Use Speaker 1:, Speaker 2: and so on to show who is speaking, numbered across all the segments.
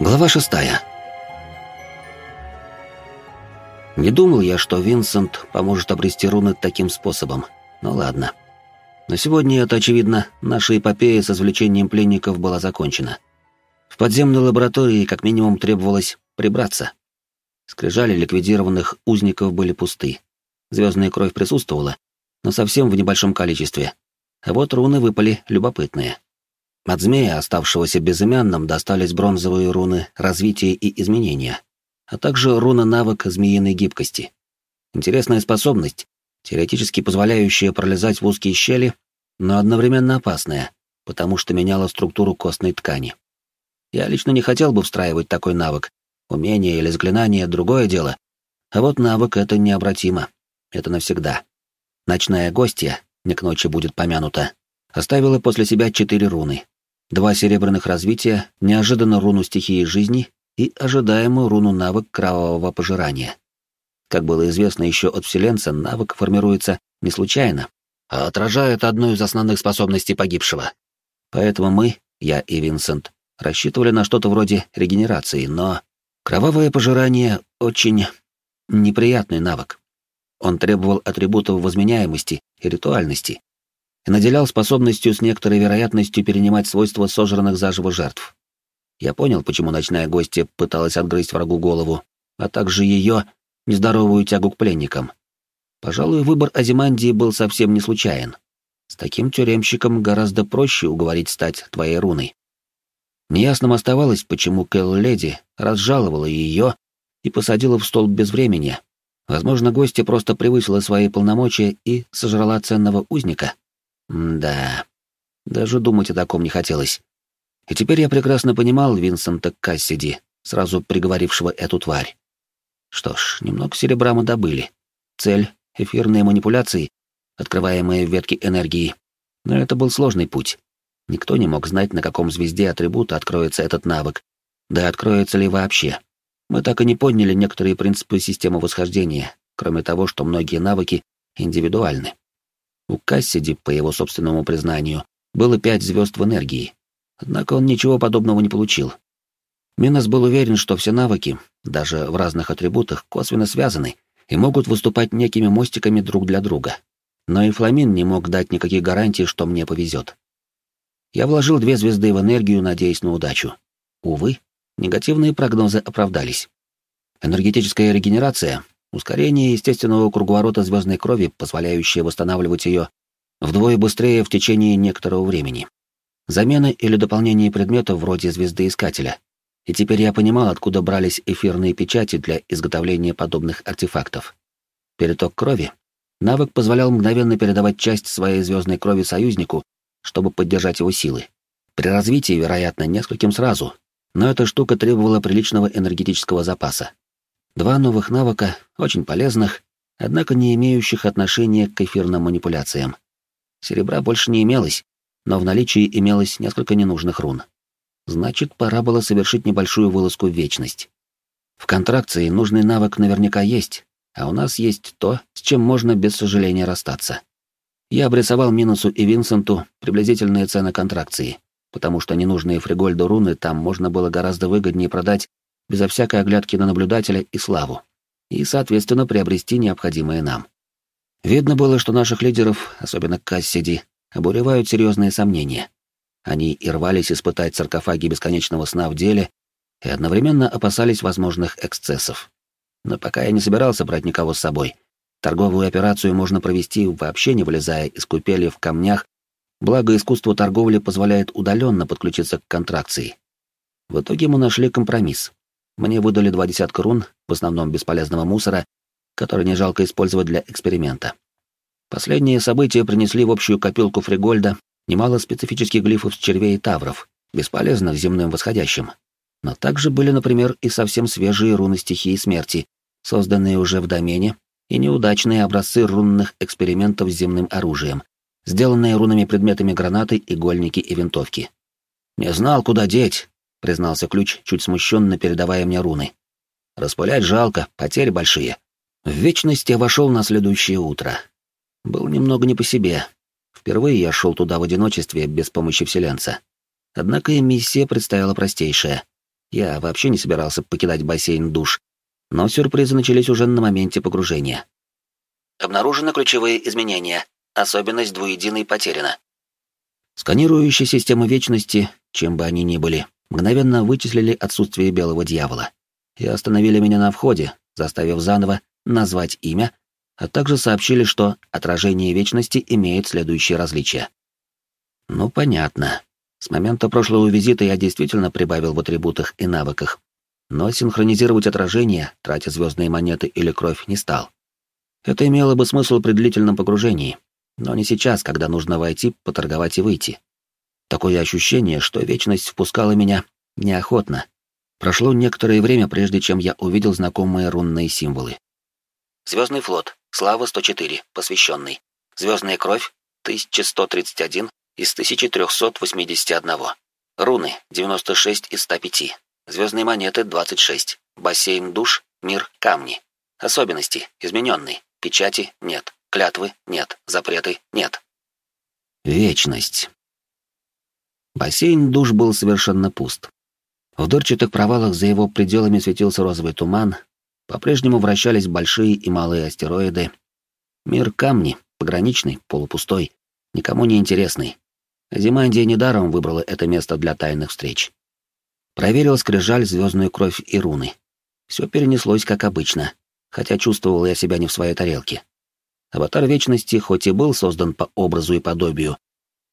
Speaker 1: Глава шестая. Не думал я, что Винсент поможет обрести руны таким способом. Ну ладно. На сегодня это, очевидно, наша эпопея с извлечением пленников была закончена. В подземной лаборатории как минимум требовалось прибраться. Скрижали ликвидированных узников были пусты. Звездная кровь присутствовала, но совсем в небольшом количестве. А вот руны выпали любопытные. От змея, оставшегося безымянным, достались бронзовые руны развития и изменения, а также руна-навык змеиной гибкости. Интересная способность, теоретически позволяющая пролезать в узкие щели, но одновременно опасная, потому что меняла структуру костной ткани. Я лично не хотел бы встраивать такой навык. Умение или заклинание — другое дело. А вот навык — это необратимо. Это навсегда. Ночная гостья, не к ночи будет помянута, оставила после себя четыре руны. Два серебряных развития, неожиданно руну стихии жизни и ожидаемую руну навык кровавого пожирания. Как было известно еще от вселенца, навык формируется не случайно, а отражает одну из основных способностей погибшего. Поэтому мы, я и Винсент, рассчитывали на что-то вроде регенерации, но кровавое пожирание — очень неприятный навык. Он требовал атрибутов возменяемости и ритуальности, и наделял способностью с некоторой вероятностью перенимать свойства сожранных заживо жертв. Я понял, почему ночная гостья пыталась отгрызть врагу голову, а также ее нездоровую тягу к пленникам. Пожалуй, выбор Азимандии был совсем не случайен. С таким тюремщиком гораздо проще уговорить стать твоей руной. Неясным оставалось, почему Кэлл-леди разжаловала ее и посадила в стол без времени. Возможно, гостья просто превысила свои полномочия и сожрала ценного узника. Да, даже думать о таком не хотелось. И теперь я прекрасно понимал Винсента Кассиди, сразу приговорившего эту тварь. Что ж, немного серебра мы добыли. Цель — эфирные манипуляции, открываемые в ветке энергии. Но это был сложный путь. Никто не мог знать, на каком звезде атрибута откроется этот навык, да откроется ли вообще. Мы так и не поняли некоторые принципы системы восхождения, кроме того, что многие навыки индивидуальны. У Кассиди, по его собственному признанию, было пять звезд в энергии. Однако он ничего подобного не получил. Минос был уверен, что все навыки, даже в разных атрибутах, косвенно связаны и могут выступать некими мостиками друг для друга. Но и Фламин не мог дать никаких гарантий, что мне повезет. Я вложил две звезды в энергию, надеясь на удачу. Увы, негативные прогнозы оправдались. Энергетическая регенерация Ускорение естественного круговорота звездной крови, позволяющее восстанавливать ее вдвое быстрее в течение некоторого времени. Замена или дополнение предметов вроде звездоискателя. И теперь я понимал, откуда брались эфирные печати для изготовления подобных артефактов. Переток крови. Навык позволял мгновенно передавать часть своей звездной крови союзнику, чтобы поддержать его силы. При развитии, вероятно, нескольким сразу, но эта штука требовала приличного энергетического запаса. Два новых навыка, очень полезных, однако не имеющих отношения к эфирным манипуляциям. Серебра больше не имелось, но в наличии имелось несколько ненужных рун. Значит, пора было совершить небольшую вылазку в вечность. В контракции нужный навык наверняка есть, а у нас есть то, с чем можно без сожаления расстаться. Я обрисовал Минусу и Винсенту приблизительные цены контракции, потому что ненужные Фригольду руны там можно было гораздо выгоднее продать безо всякой оглядки на наблюдателя и славу, и, соответственно, приобрести необходимое нам. Видно было, что наших лидеров, особенно Кассиди, обуревают серьезные сомнения. Они и рвались испытать саркофаги бесконечного сна в деле и одновременно опасались возможных эксцессов. Но пока я не собирался брать никого с собой. Торговую операцию можно провести, вообще не вылезая из купели в камнях, благо искусство торговли позволяет удаленно подключиться к контракции. В итоге мы нашли компромисс. Мне выдали два десятка рун, в основном бесполезного мусора, который не жалко использовать для эксперимента. Последние события принесли в общую копилку Фригольда немало специфических глифов с червей и тавров, бесполезных земным восходящим. Но также были, например, и совсем свежие руны стихии смерти, созданные уже в домене, и неудачные образцы рунных экспериментов с земным оружием, сделанные рунами предметами гранаты, игольники и винтовки. «Не знал, куда деть», — признался ключ, чуть смущенно передавая мне руны. «Распылять жалко, потери большие». В вечность я вошел на следующее утро. Был немного не по себе. Впервые я шел туда в одиночестве, без помощи вселенца. Однако и миссия предстояла простейшая Я вообще не собирался покидать бассейн душ, но сюрпризы начались уже на моменте погружения. Обнаружены ключевые изменения. Особенность двуединой потеряна. Сканирующие системы вечности, чем бы они ни были, мгновенно вычислили отсутствие белого дьявола и остановили меня на входе, заставив заново назвать имя, а также сообщили, что отражение вечности имеет следующие различия. Ну, понятно. С момента прошлого визита я действительно прибавил в атрибутах и навыках, но синхронизировать отражение, тратя звездные монеты или кровь, не стал. Это имело бы смысл при длительном погружении, но не сейчас, когда нужно войти, поторговать и выйти. Такое ощущение, что вечность впускала меня неохотно. Прошло некоторое время, прежде чем я увидел знакомые рунные символы. Звездный флот, слава 104, посвященный. Звездная кровь, 1131, из 1381. Руны 96 из 105. Звездные монеты 26. Бассейн душ, мир камни. Особенности измененный. Печати нет. Клятвы нет. Запреты нет. Вечность. Бассейн душ был совершенно пуст. В дырчатых провалах за его пределами светился розовый туман, по-прежнему вращались большие и малые астероиды. Мир камни, пограничный, полупустой, никому не интересный. Зимандия недаром выбрала это место для тайных встреч. Проверил скрижаль, звездную кровь и руны. Все перенеслось как обычно, хотя чувствовал я себя не в своей тарелке. Аватар Вечности хоть и был создан по образу и подобию,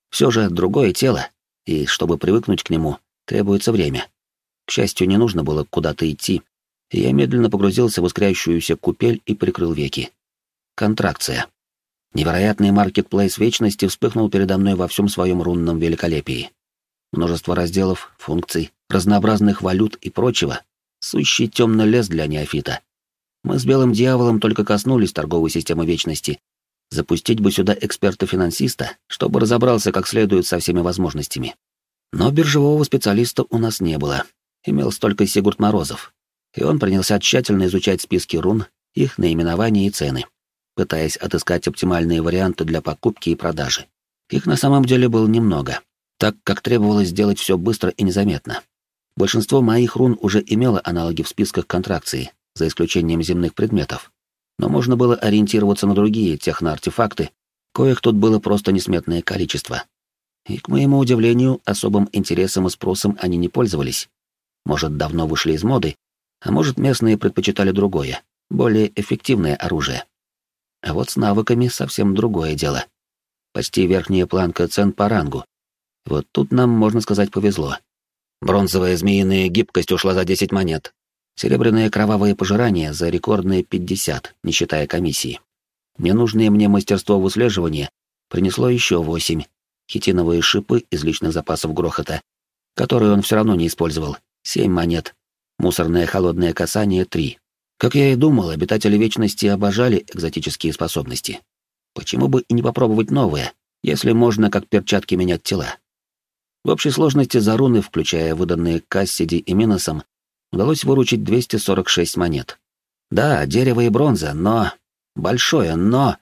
Speaker 1: все же другое тело, и чтобы привыкнуть к нему, требуется время. К счастью, не нужно было куда-то идти, я медленно погрузился в искрящуюся купель и прикрыл веки. Контракция. Невероятный маркетплейс вечности вспыхнул передо мной во всем своем рунном великолепии. Множество разделов, функций, разнообразных валют и прочего. Сущий темный лес для неофита. Мы с Белым Дьяволом только коснулись торговой системы вечности. Запустить бы сюда эксперта-финансиста, чтобы разобрался как следует со всеми возможностями. Но биржевого специалиста у нас не было. Имел столько Сигурд Морозов. И он принялся тщательно изучать списки рун, их наименования и цены пытаясь отыскать оптимальные варианты для покупки и продажи. Их на самом деле было немного, так как требовалось сделать все быстро и незаметно. Большинство моих рун уже имело аналоги в списках контракции, за исключением земных предметов. Но можно было ориентироваться на другие техноартефакты, коих тут было просто несметное количество. И, к моему удивлению, особым интересом и спросом они не пользовались. Может, давно вышли из моды, а может, местные предпочитали другое, более эффективное оружие. А вот с навыками совсем другое дело. Почти верхняя планка цен по рангу. Вот тут нам, можно сказать, повезло. Бронзовая змеиная гибкость ушла за 10 монет. Серебряное кровавое пожирание за рекордные 50, не считая комиссии. Ненужное мне мастерство выслеживания принесло еще 8. Хитиновые шипы из личных запасов грохота, которые он все равно не использовал, 7 монет. Мусорное холодное касание — 3. Как я и думал, обитатели Вечности обожали экзотические способности. Почему бы и не попробовать новые, если можно как перчатки менять тела? В общей сложности за руны, включая выданные Кассиди и Миносом, удалось выручить 246 монет. Да, дерево и бронза, но... Большое но...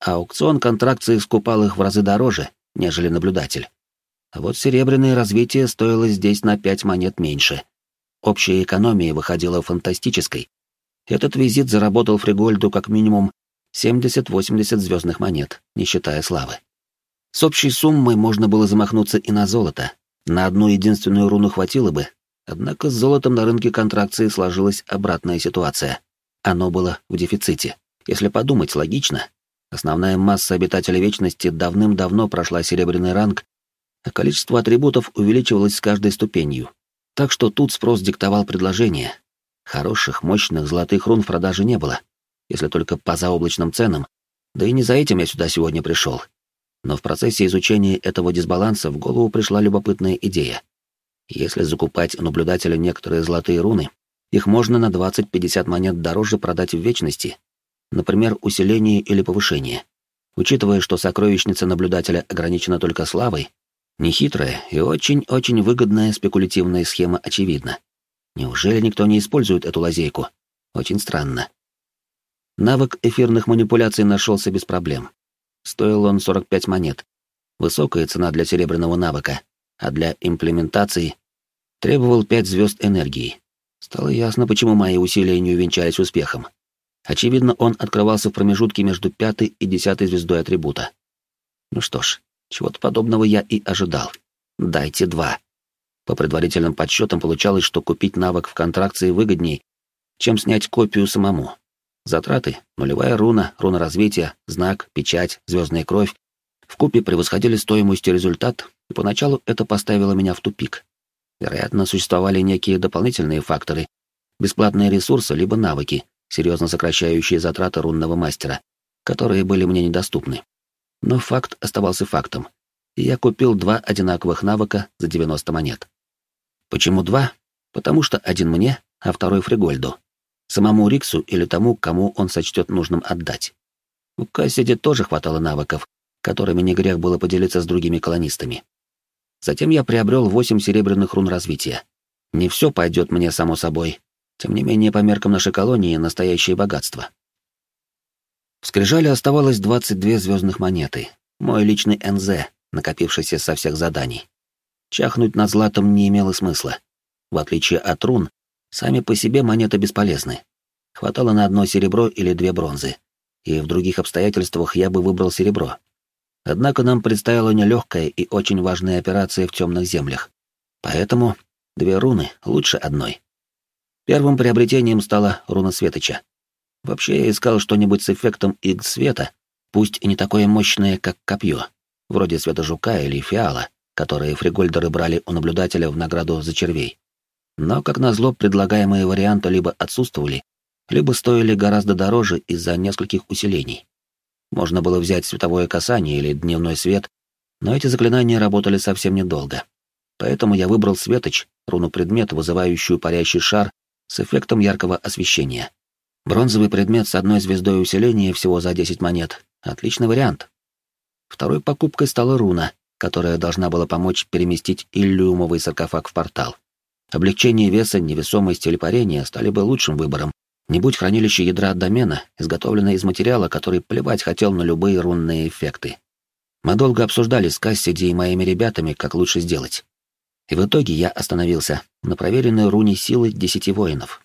Speaker 1: Аукцион контракции скупал их в разы дороже, нежели наблюдатель. А вот серебряное развитие стоило здесь на 5 монет меньше. Общая экономия выходила фантастической, этот визит заработал Фригольду как минимум 70-80 звездных монет, не считая славы. С общей суммой можно было замахнуться и на золото. На одну единственную руну хватило бы, однако с золотом на рынке контракции сложилась обратная ситуация. Оно было в дефиците. Если подумать логично, основная масса обитателей Вечности давным-давно прошла серебряный ранг, а количество атрибутов увеличивалось с каждой ступенью. Так что тут спрос диктовал предложение, Хороших, мощных золотых рун в продаже не было, если только по заоблачным ценам, да и не за этим я сюда сегодня пришел. Но в процессе изучения этого дисбаланса в голову пришла любопытная идея. Если закупать у наблюдателя некоторые золотые руны, их можно на 20-50 монет дороже продать в вечности, например, усиление или повышение. Учитывая, что сокровищница наблюдателя ограничена только славой, нехитрая и очень-очень выгодная спекулятивная схема очевидна. Неужели никто не использует эту лазейку? Очень странно. Навык эфирных манипуляций нашелся без проблем. Стоил он 45 монет. Высокая цена для серебряного навыка, а для имплементации Требовал пять звезд энергии. Стало ясно, почему мои усилия не увенчались успехом. Очевидно, он открывался в промежутке между пятой и десятой звездой атрибута. Ну что ж, чего-то подобного я и ожидал. Дайте два. По предварительным подсчетам получалось, что купить навык в контракции выгодней, чем снять копию самому. Затраты — нулевая руна, руна развития, знак, печать, звездная кровь — вкупе превосходили стоимость и результат, и поначалу это поставило меня в тупик. Вероятно, существовали некие дополнительные факторы, бесплатные ресурсы либо навыки, серьезно сокращающие затраты рунного мастера, которые были мне недоступны. Но факт оставался фактом, и я купил два одинаковых навыка за 90 монет. Почему два? Потому что один мне, а второй Фригольду. Самому Риксу или тому, кому он сочтет нужным отдать. У Кассиди тоже хватало навыков, которыми не грех было поделиться с другими колонистами. Затем я приобрел восемь серебряных рун развития. Не все пойдет мне само собой, тем не менее по меркам нашей колонии настоящее богатство. В скрижале оставалось 22 звездных монеты, мой личный НЗ, накопившийся со всех заданий. Чахнуть над златом не имело смысла. В отличие от рун, сами по себе монеты бесполезны. Хватало на одно серебро или две бронзы, и в других обстоятельствах я бы выбрал серебро. Однако нам предстояла нелегкая и очень важная операция в темных землях. Поэтому две руны лучше одной. Первым приобретением стала руна Светоча. Вообще я искал что-нибудь с эффектом X-света, пусть и не такое мощное, как копье, вроде света жука или фиала, которые фригольдеры брали у наблюдателя в награду за червей. Но, как назло, предлагаемые варианты либо отсутствовали, либо стоили гораздо дороже из-за нескольких усилений. Можно было взять световое касание или дневной свет, но эти заклинания работали совсем недолго. Поэтому я выбрал светоч, руну-предмет, вызывающую парящий шар с эффектом яркого освещения. Бронзовый предмет с одной звездой усиления всего за 10 монет. Отличный вариант. Второй покупкой стала руна, которая должна была помочь переместить иллюмовый саркофаг в портал. Облегчение веса, невесомость или парения стали бы лучшим выбором. Не будь хранилище ядра домена, изготовленное из материала, который плевать хотел на любые рунные эффекты. Мы долго обсуждали с Кассиди и моими ребятами, как лучше сделать. И в итоге я остановился на проверенной руне силы десяти воинов.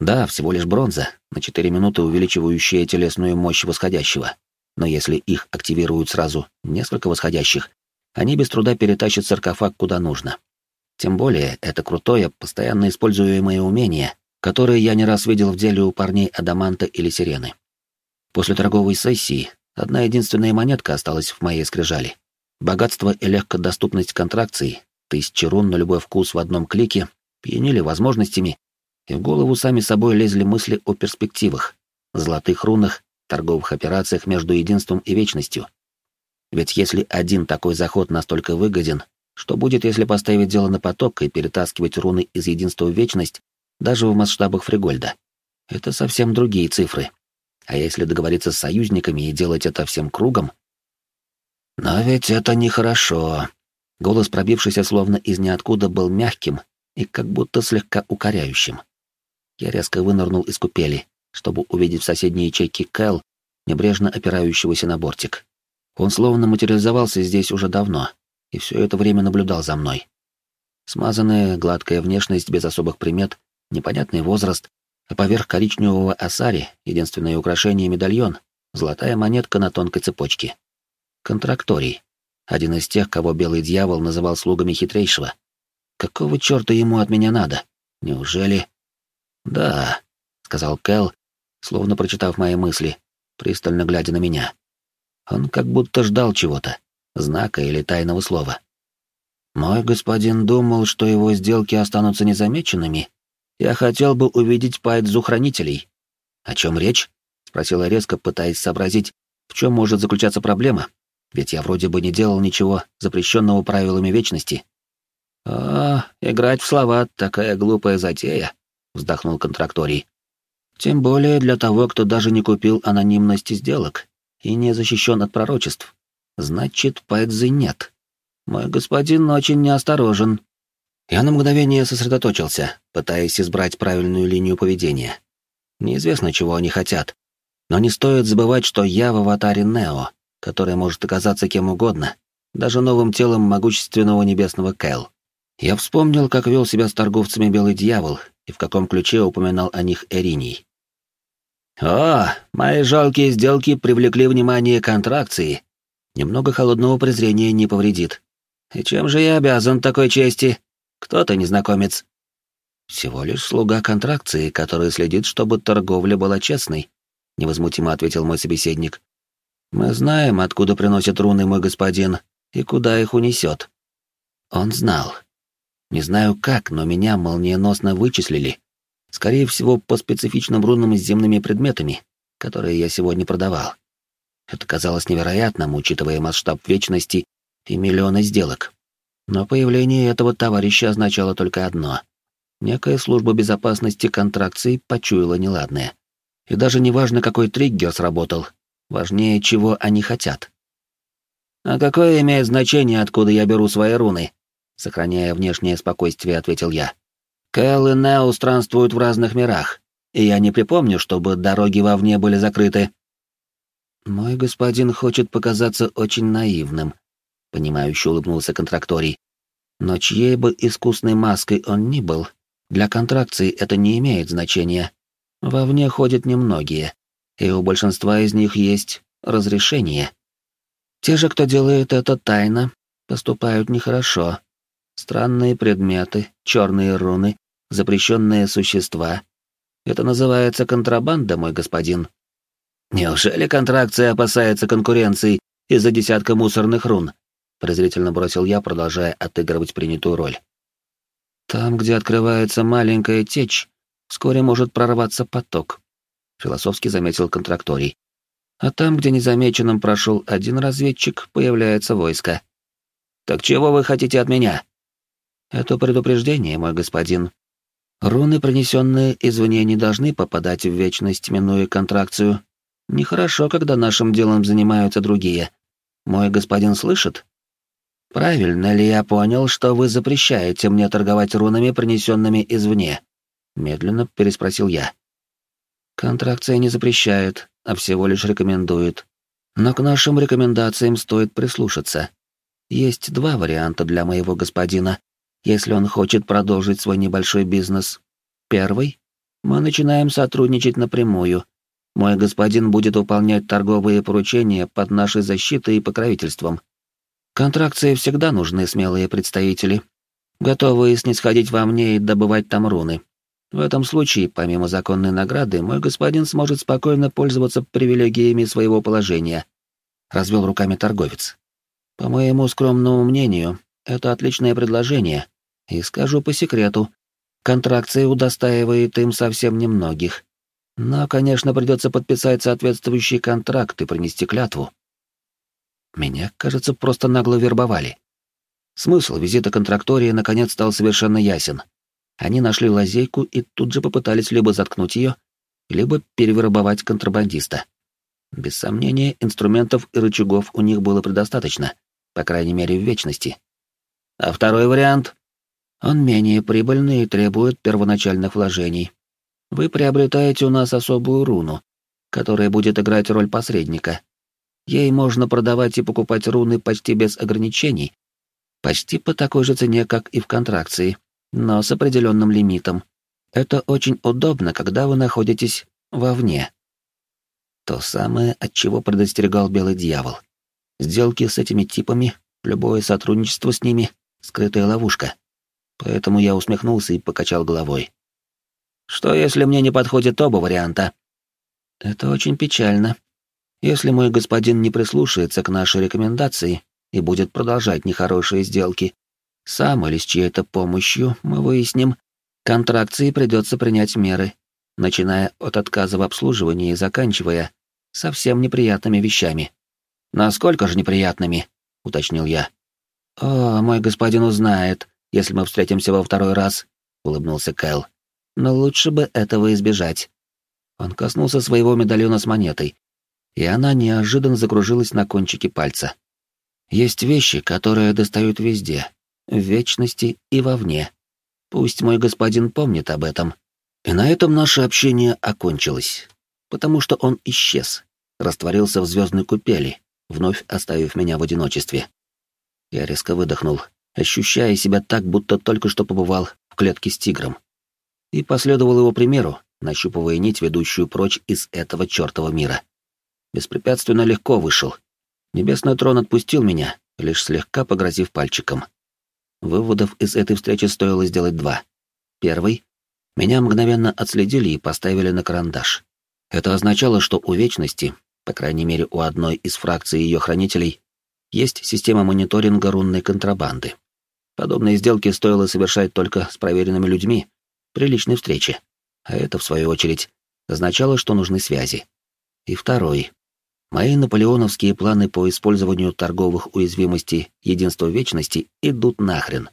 Speaker 1: Да, всего лишь бронза, на четыре минуты увеличивающая телесную мощь восходящего. Но если их активируют сразу несколько восходящих, они без труда перетащат саркофаг куда нужно. Тем более, это крутое, постоянно используемое умение, которое я не раз видел в деле у парней Адаманта или Сирены. После торговой сессии одна единственная монетка осталась в моей скрижали. Богатство и легкодоступность контракций, тысячи рун на любой вкус в одном клике, пьянили возможностями, и в голову сами собой лезли мысли о перспективах, золотых рунах, торговых операциях между единством и вечностью. Ведь если один такой заход настолько выгоден, что будет, если поставить дело на поток и перетаскивать руны из единства в вечность, даже в масштабах Фригольда? Это совсем другие цифры. А если договориться с союзниками и делать это всем кругом? Но ведь это нехорошо. Голос, пробившийся словно из ниоткуда, был мягким и как будто слегка укоряющим. Я резко вынырнул из купели, чтобы увидеть в соседней ячейке Кэл, небрежно опирающегося на бортик. Он словно материализовался здесь уже давно, и все это время наблюдал за мной. Смазанная, гладкая внешность без особых примет, непонятный возраст, а поверх коричневого осари единственное украшение — медальон, золотая монетка на тонкой цепочке. Контракторий. Один из тех, кого белый дьявол называл слугами хитрейшего. Какого черта ему от меня надо? Неужели... Да, — сказал Кэл, словно прочитав мои мысли, пристально глядя на меня. Он как будто ждал чего-то, знака или тайного слова. Мой господин думал, что его сделки останутся незамеченными. Я хотел бы увидеть пайдзу хранителей. О чем речь? спросила резко, пытаясь сообразить, в чем может заключаться проблема. Ведь я вроде бы не делал ничего запрещенного правилами вечности. А, играть в слова — такая глупая затея, вздохнул контракторий. Тем более для того, кто даже не купил анонимность сделок и не защищен от пророчеств. Значит, Пайдзы нет. Мой господин очень неосторожен. Я на мгновение сосредоточился, пытаясь избрать правильную линию поведения. Неизвестно, чего они хотят. Но не стоит забывать, что я в аватаре Нео, который может оказаться кем угодно, даже новым телом могущественного небесного Кэл. Я вспомнил, как вел себя с торговцами Белый Дьявол и в каком ключе упоминал о них Эриний. «О, мои жалкие сделки привлекли внимание контракции. Немного холодного презрения не повредит. И чем же я обязан такой чести? Кто ты, незнакомец?» «Всего лишь слуга контракции, который следит, чтобы торговля была честной», — невозмутимо ответил мой собеседник. «Мы знаем, откуда приносят руны мой господин и куда их унесет». Он знал. Не знаю как, но меня молниеносно вычислили. Скорее всего, по специфичным рунам с земными предметами, которые я сегодня продавал. Это казалось невероятным, учитывая масштаб вечности и миллионы сделок. Но появление этого товарища означало только одно. Некая служба безопасности контракции почуяла неладное. И даже не важно, какой триггер сработал, важнее, чего они хотят. «А какое имеет значение, откуда я беру свои руны?» Сохраняя внешнее спокойствие, ответил я. «Кэл и Нео странствуют в разных мирах, и я не припомню, чтобы дороги вовне были закрыты». «Мой господин хочет показаться очень наивным», — понимающе улыбнулся контракторий. «Но чьей бы искусной маской он ни был, для контракции это не имеет значения. Вовне ходят немногие, и у большинства из них есть разрешение. Те же, кто делает это тайно, поступают нехорошо. Странные предметы, черные руны, запрещенные существа. Это называется контрабанда, мой господин. Неужели контракция опасается конкуренции из-за десятка мусорных рун? Презрительно бросил я, продолжая отыгрывать принятую роль. Там, где открывается маленькая течь, вскоре может прорваться поток, философски заметил контракторий. А там, где незамеченным прошел один разведчик, появляется войско. Так чего вы хотите от меня? Это предупреждение, мой господин. Руны, принесенные извне, не должны попадать в вечность, минуя контракцию. Нехорошо, когда нашим делом занимаются другие. Мой господин слышит? Правильно ли я понял, что вы запрещаете мне торговать рунами, принесенными извне? Медленно переспросил я. Контракция не запрещает, а всего лишь рекомендует. Но к нашим рекомендациям стоит прислушаться. Есть два варианта для моего господина, если он хочет продолжить свой небольшой бизнес. Первый — мы начинаем сотрудничать напрямую. Мой господин будет выполнять торговые поручения под нашей защитой и покровительством. Контракции всегда нужны смелые представители, готовые снисходить во мне и добывать там руны. В этом случае, помимо законной награды, мой господин сможет спокойно пользоваться привилегиями своего положения. Развел руками торговец. По моему скромному мнению, это отличное предложение, и скажу по секрету, контракция удостаивает им совсем немногих. Но, конечно, придется подписать соответствующий контракт и принести клятву. Меня, кажется, просто нагло вербовали. Смысл визита контрактории наконец стал совершенно ясен. Они нашли лазейку и тут же попытались либо заткнуть ее, либо перевербовать контрабандиста. Без сомнения, инструментов и рычагов у них было предостаточно, по крайней мере, в вечности. А второй вариант он менее прибыльный и требует первоначальных вложений. Вы приобретаете у нас особую руну, которая будет играть роль посредника. Ей можно продавать и покупать руны почти без ограничений, почти по такой же цене, как и в контракции, но с определенным лимитом. Это очень удобно, когда вы находитесь вовне. То самое, от чего предостерегал Белый Дьявол. Сделки с этими типами, любое сотрудничество с ними — скрытая ловушка поэтому я усмехнулся и покачал головой. «Что, если мне не подходят оба варианта?» «Это очень печально. Если мой господин не прислушается к нашей рекомендации и будет продолжать нехорошие сделки, сам или с чьей-то помощью, мы выясним, контракции придется принять меры, начиная от отказа в обслуживании и заканчивая совсем неприятными вещами». «Насколько же неприятными?» — уточнил я. «О, мой господин узнает, если мы встретимся во второй раз», — улыбнулся Кэл. «Но лучше бы этого избежать». Он коснулся своего медальона с монетой, и она неожиданно закружилась на кончике пальца. «Есть вещи, которые достают везде, в вечности и вовне. Пусть мой господин помнит об этом». И на этом наше общение окончилось, потому что он исчез, растворился в звездной купели, вновь оставив меня в одиночестве. Я резко выдохнул, ощущая себя так, будто только что побывал в клетке с тигром. И последовал его примеру, нащупывая нить, ведущую прочь из этого чертова мира. Беспрепятственно легко вышел. Небесный трон отпустил меня, лишь слегка погрозив пальчиком. Выводов из этой встречи стоило сделать два. Первый — меня мгновенно отследили и поставили на карандаш. Это означало, что у Вечности, по крайней мере у одной из фракций ее хранителей, есть система мониторинга рунной контрабанды. Подобные сделки стоило совершать только с проверенными людьми при личной встрече, а это, в свою очередь, означало, что нужны связи. И второй. Мои наполеоновские планы по использованию торговых уязвимостей Единства Вечности идут нахрен.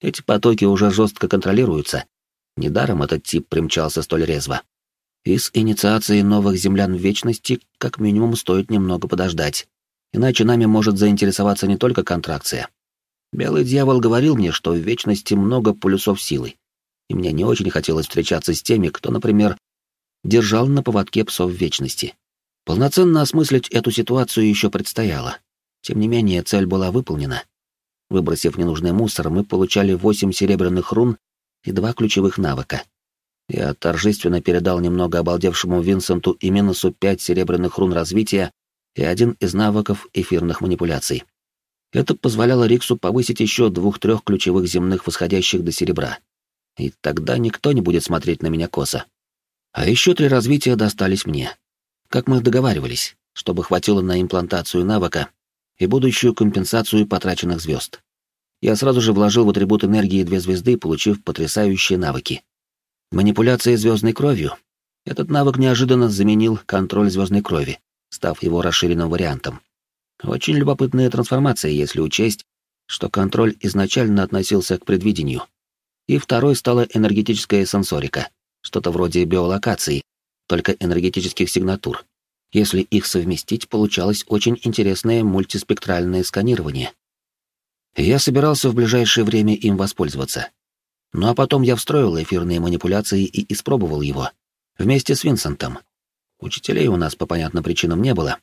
Speaker 1: Эти потоки уже жестко контролируются. Недаром этот тип примчался столь резво. И с инициацией новых землян Вечности как минимум стоит немного подождать. Иначе нами может заинтересоваться не только контракция. Белый дьявол говорил мне, что в Вечности много полюсов силы. И мне не очень хотелось встречаться с теми, кто, например, держал на поводке псов Вечности. Полноценно осмыслить эту ситуацию еще предстояло. Тем не менее, цель была выполнена. Выбросив ненужный мусор, мы получали восемь серебряных рун и два ключевых навыка. Я торжественно передал немного обалдевшему Винсенту и Минусу пять серебряных рун развития и один из навыков эфирных манипуляций. Это позволяло Риксу повысить еще двух-трех ключевых земных восходящих до серебра. И тогда никто не будет смотреть на меня косо. А еще три развития достались мне как мы договаривались, чтобы хватило на имплантацию навыка и будущую компенсацию потраченных звезд. Я сразу же вложил в атрибут энергии две звезды, получив потрясающие навыки. Манипуляция звездной кровью. Этот навык неожиданно заменил контроль звездной крови, став его расширенным вариантом. Очень любопытная трансформация, если учесть, что контроль изначально относился к предвидению. И второй стала энергетическая сенсорика, что-то вроде биолокации, только энергетических сигнатур. Если их совместить, получалось очень интересное мультиспектральное сканирование. я собирался в ближайшее время им воспользоваться. Ну а потом я встроил эфирные манипуляции и испробовал его. Вместе с Винсентом. Учителей у нас по понятным причинам не было,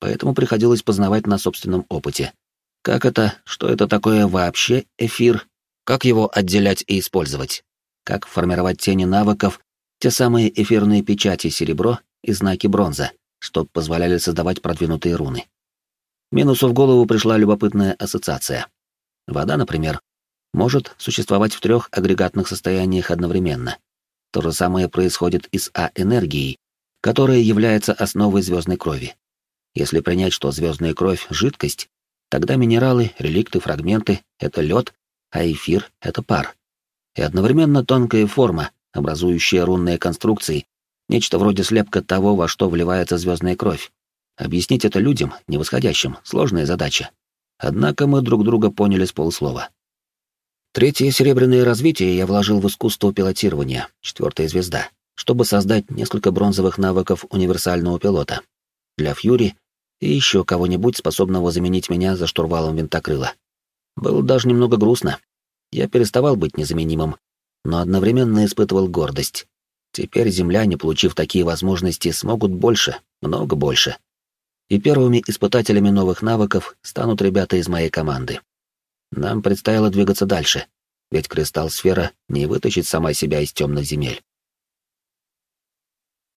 Speaker 1: поэтому приходилось познавать на собственном опыте. Как это, что это такое вообще эфир, как его отделять и использовать, как формировать тени навыков те самые эфирные печати серебро и знаки бронза, что позволяли создавать продвинутые руны. Минусу в голову пришла любопытная ассоциация. Вода, например, может существовать в трех агрегатных состояниях одновременно. То же самое происходит и с А-энергией, которая является основой звездной крови. Если принять, что звездная кровь — жидкость, тогда минералы, реликты, фрагменты — это лед, а эфир — это пар. И одновременно тонкая форма, образующие рунные конструкции, нечто вроде слепка того, во что вливается звездная кровь. Объяснить это людям, невосходящим, сложная задача. Однако мы друг друга поняли с полуслова. Третье серебряное развитие я вложил в искусство пилотирования, четвертая звезда, чтобы создать несколько бронзовых навыков универсального пилота. Для Фьюри и еще кого-нибудь, способного заменить меня за штурвалом винтокрыла. Было даже немного грустно. Я переставал быть незаменимым, но одновременно испытывал гордость. Теперь земляне, получив такие возможности, смогут больше, много больше. И первыми испытателями новых навыков станут ребята из моей команды. Нам предстояло двигаться дальше, ведь кристалл-сфера не вытащит сама себя из темных земель.